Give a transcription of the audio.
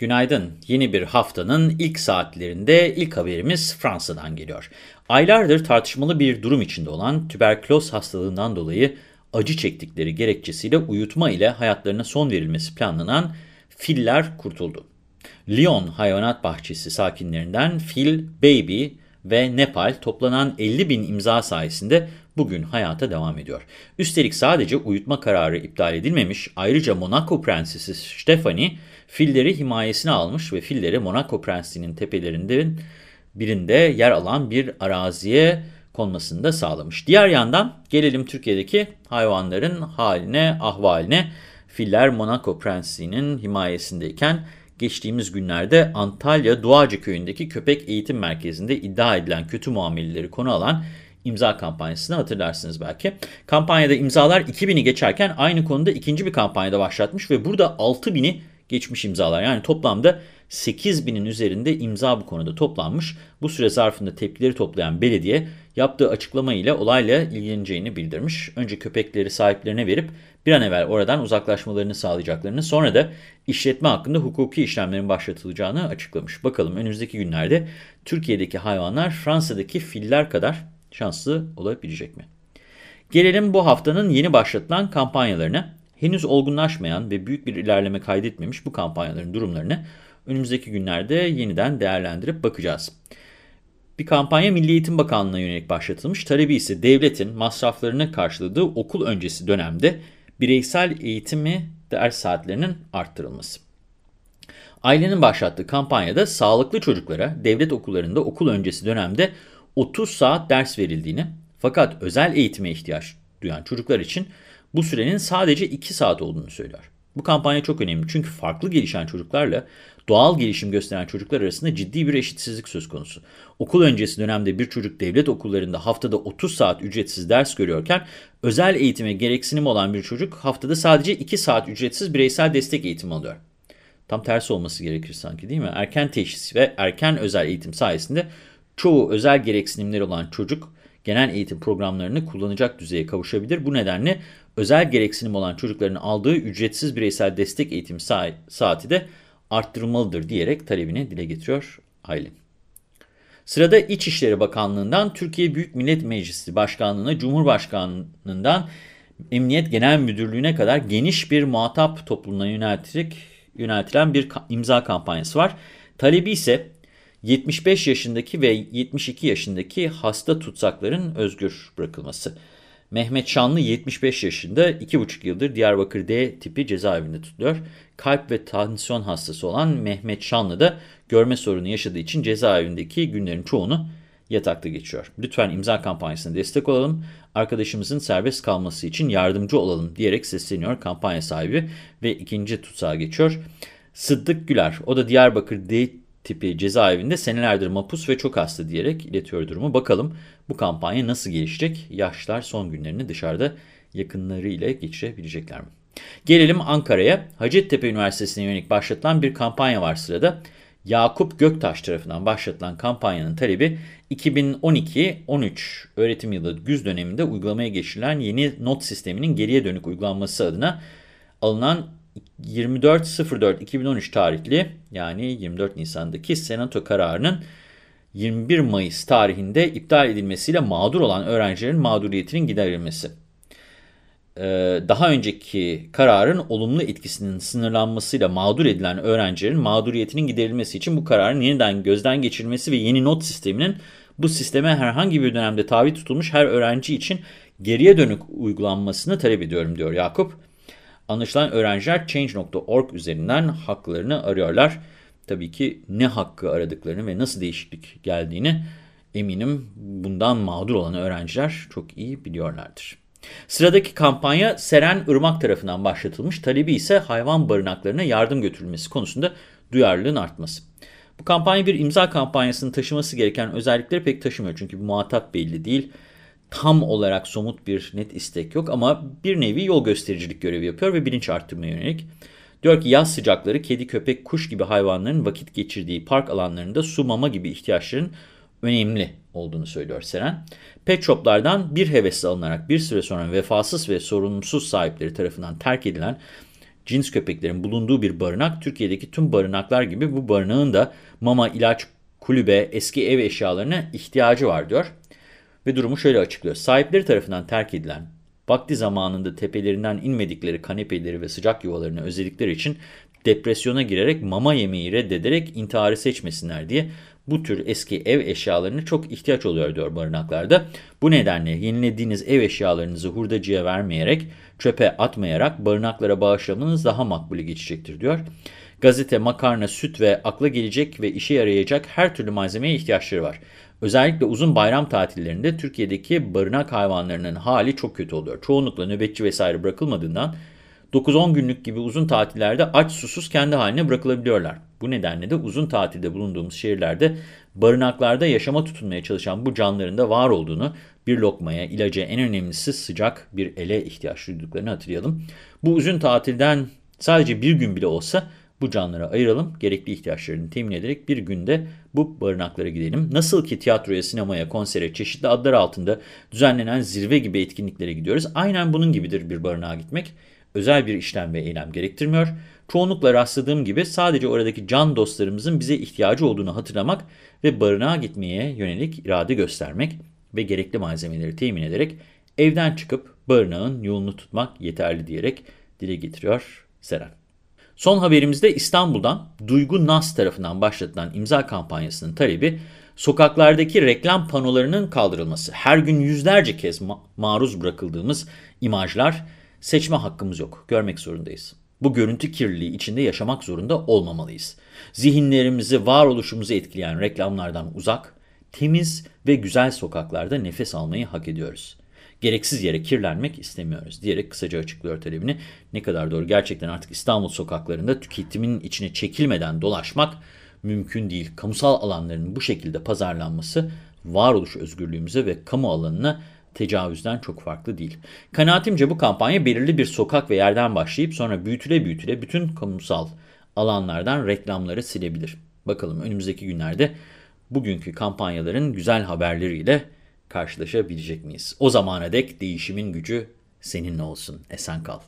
Günaydın. Yeni bir haftanın ilk saatlerinde ilk haberimiz Fransa'dan geliyor. Aylardır tartışmalı bir durum içinde olan tüberküloz hastalığından dolayı acı çektikleri gerekçesiyle uyutma ile hayatlarına son verilmesi planlanan filler kurtuldu. Lyon Hayvanat Bahçesi sakinlerinden Phil, Baby ve Nepal toplanan 50 bin imza sayesinde bugün hayata devam ediyor. Üstelik sadece uyutma kararı iptal edilmemiş, ayrıca Monaco Prensesi Stephanie filleri himayesine almış ve filleri Monaco Prensliği'nin tepelerinden birinde yer alan bir araziye konmasını da sağlamış. Diğer yandan gelelim Türkiye'deki hayvanların haline, ahvaline. Filler Monaco Prensliği'nin himayesindeyken geçtiğimiz günlerde Antalya Doğacı Köyü'ndeki köpek eğitim merkezinde iddia edilen kötü muameleleri konu alan imza kampanyasını hatırlarsınız belki. Kampanyada imzalar 2000'i geçerken aynı konuda ikinci bir kampanyada başlatmış ve burada 6000'i geçmiş imzalar. Yani toplamda 8000'in üzerinde imza bu konuda toplanmış. Bu süre zarfında tepkileri toplayan belediye yaptığı açıklama ile olayla ilgileneceğini bildirmiş. Önce köpekleri sahiplerine verip bir an evvel oradan uzaklaşmalarını sağlayacaklarını sonra da işletme hakkında hukuki işlemlerin başlatılacağını açıklamış. Bakalım önümüzdeki günlerde Türkiye'deki hayvanlar Fransa'daki filler kadar şanslı olabilecek mi? Gelelim bu haftanın yeni başlatılan kampanyalarına. Henüz olgunlaşmayan ve büyük bir ilerleme kaydetmemiş bu kampanyaların durumlarını önümüzdeki günlerde yeniden değerlendirip bakacağız. Bir kampanya Milli Eğitim Bakanlığı'na yönelik başlatılmış. Talebi ise devletin masraflarını karşıladığı okul öncesi dönemde bireysel eğitimi ders saatlerinin arttırılması. Ailenin başlattığı kampanyada sağlıklı çocuklara devlet okullarında okul öncesi dönemde 30 saat ders verildiğini fakat özel eğitime ihtiyaç duyan çocuklar için bu sürenin sadece 2 saat olduğunu söylüyor. Bu kampanya çok önemli çünkü farklı gelişen çocuklarla doğal gelişim gösteren çocuklar arasında ciddi bir eşitsizlik söz konusu. Okul öncesi dönemde bir çocuk devlet okullarında haftada 30 saat ücretsiz ders görüyorken özel eğitime gereksinim olan bir çocuk haftada sadece 2 saat ücretsiz bireysel destek eğitimi alıyor. Tam tersi olması gerekir sanki değil mi? Erken teşhis ve erken özel eğitim sayesinde çoğu özel gereksinimleri olan çocuk genel eğitim programlarını kullanacak düzeye kavuşabilir. Bu nedenle özel gereksinim olan çocukların aldığı ücretsiz bireysel destek eğitim sa saati de arttırılmalıdır diyerek talebini dile getiriyor Aylin. Sırada İçişleri Bakanlığı'ndan Türkiye Büyük Millet Meclisi Başkanlığı'na, Cumhurbaşkanlığı'ndan Emniyet Genel Müdürlüğü'ne kadar geniş bir muhatap yöneltilerek, yöneltilen bir imza kampanyası var. Talebi ise 75 yaşındaki ve 72 yaşındaki hasta tutsakların özgür bırakılması. Mehmet Şanlı 75 yaşında 2,5 yıldır Diyarbakır D tipi cezaevinde tutuluyor. Kalp ve tansiyon hastası olan Mehmet Şanlı da görme sorunu yaşadığı için cezaevindeki günlerin çoğunu yatakta geçiyor. Lütfen imza kampanyasına destek olalım, arkadaşımızın serbest kalması için yardımcı olalım diyerek sesleniyor kampanya sahibi ve ikinci tutsağa geçiyor. Sıddık Güler, o da Diyarbakır D tipi cezaevinde senelerdir mapus ve çok hasta diyerek iletiyor durumu. Bakalım bu kampanya nasıl gelişecek? Yaşlılar son günlerini dışarıda yakınlarıyla geçirebilecekler mi? Gelelim Ankara'ya. Hacettepe Üniversitesi'ne yönelik başlatılan bir kampanya var sırada. Yakup Göktaş tarafından başlatılan kampanyanın talebi 2012-13 öğretim yılı güz döneminde uygulamaya geçirilen yeni not sisteminin geriye dönük uygulanması adına alınan 24.04.2013 tarihli yani 24 Nisan'daki senato kararının 21 Mayıs tarihinde iptal edilmesiyle mağdur olan öğrencilerin mağduriyetinin giderilmesi. Ee, daha önceki kararın olumlu etkisinin sınırlanmasıyla mağdur edilen öğrencilerin mağduriyetinin giderilmesi için bu kararın yeniden gözden geçirilmesi ve yeni not sisteminin bu sisteme herhangi bir dönemde tabi tutulmuş her öğrenci için geriye dönük uygulanmasını talep ediyorum diyor Yakup. Anlaşılan öğrenciler Change.org üzerinden haklarını arıyorlar. Tabii ki ne hakkı aradıklarını ve nasıl değişiklik geldiğini eminim bundan mağdur olan öğrenciler çok iyi biliyorlardır. Sıradaki kampanya Seren Irmak tarafından başlatılmış. Talebi ise hayvan barınaklarına yardım götürülmesi konusunda duyarlılığın artması. Bu kampanya bir imza kampanyasını taşıması gereken özellikleri pek taşımıyor. Çünkü muhatap belli değil tam olarak somut bir net istek yok ama bir nevi yol göstericilik görevi yapıyor ve bilinç arttırmaya yönelik. Diyor ki yaz sıcakları kedi, köpek, kuş gibi hayvanların vakit geçirdiği park alanlarında su, mama gibi ihtiyaçların önemli olduğunu söylüyor Seren. Pet shoplardan bir hevesle alınarak bir süre sonra vefasız ve sorumsuz sahipleri tarafından terk edilen cins köpeklerin bulunduğu bir barınak. Türkiye'deki tüm barınaklar gibi bu barınağın da mama, ilaç, kulübe, eski ev eşyalarına ihtiyacı var diyor. Ve durumu şöyle açıklıyor. Sahipleri tarafından terk edilen, vakti zamanında tepelerinden inmedikleri kanepeleri ve sıcak yuvalarını özledikleri için depresyona girerek mama yemeği reddederek intiharı seçmesinler diye bu tür eski ev eşyalarına çok ihtiyaç oluyor diyor barınaklarda. Bu nedenle yenilediğiniz ev eşyalarınızı hurdacıya vermeyerek, çöpe atmayarak barınaklara bağışlamanız daha makbule geçecektir diyor. Gazete, makarna, süt ve akla gelecek ve işe yarayacak her türlü malzemeye ihtiyaçları var. Özellikle uzun bayram tatillerinde Türkiye'deki barınak hayvanlarının hali çok kötü oluyor. Çoğunlukla nöbetçi vesaire bırakılmadığından 9-10 günlük gibi uzun tatillerde aç susuz kendi haline bırakılabiliyorlar. Bu nedenle de uzun tatilde bulunduğumuz şehirlerde barınaklarda yaşama tutunmaya çalışan bu canlıların da var olduğunu, bir lokmaya, ilaca en önemlisi sıcak bir ele ihtiyaç duyduklarını hatırlayalım. Bu uzun tatilden sadece bir gün bile olsa bu canlılara ayıralım, gerekli ihtiyaçlarını temin ederek bir günde bu barınaklara gidelim. Nasıl ki tiyatroya, sinemaya, konsere, çeşitli adlar altında düzenlenen zirve gibi etkinliklere gidiyoruz. Aynen bunun gibidir bir barınağa gitmek. Özel bir işlem ve eylem gerektirmiyor. Çoğunlukla rastladığım gibi sadece oradaki can dostlarımızın bize ihtiyacı olduğunu hatırlamak ve barınağa gitmeye yönelik irade göstermek ve gerekli malzemeleri temin ederek evden çıkıp barınağın yolunu tutmak yeterli diyerek dile getiriyor Seren. Son haberimizde İstanbul'dan Duygu Nas tarafından başlatılan imza kampanyasının talebi sokaklardaki reklam panolarının kaldırılması. Her gün yüzlerce kez ma maruz bırakıldığımız imajlar seçme hakkımız yok. Görmek zorundayız. Bu görüntü kirliliği içinde yaşamak zorunda olmamalıyız. Zihinlerimizi, varoluşumuzu etkileyen reklamlardan uzak, temiz ve güzel sokaklarda nefes almayı hak ediyoruz. Gereksiz yere kirlenmek istemiyoruz diyerek kısaca açıklıyor talebini. Ne kadar doğru gerçekten artık İstanbul sokaklarında tüketimin içine çekilmeden dolaşmak mümkün değil. Kamusal alanların bu şekilde pazarlanması varoluş özgürlüğümüze ve kamu alanına tecavüzden çok farklı değil. Kanaatimce bu kampanya belirli bir sokak ve yerden başlayıp sonra büyütüle büyütüle bütün kamusal alanlardan reklamları silebilir. Bakalım önümüzdeki günlerde bugünkü kampanyaların güzel haberleriyle karşılaşabilecek miyiz? O zamana dek değişimin gücü seninle olsun. Esen kal.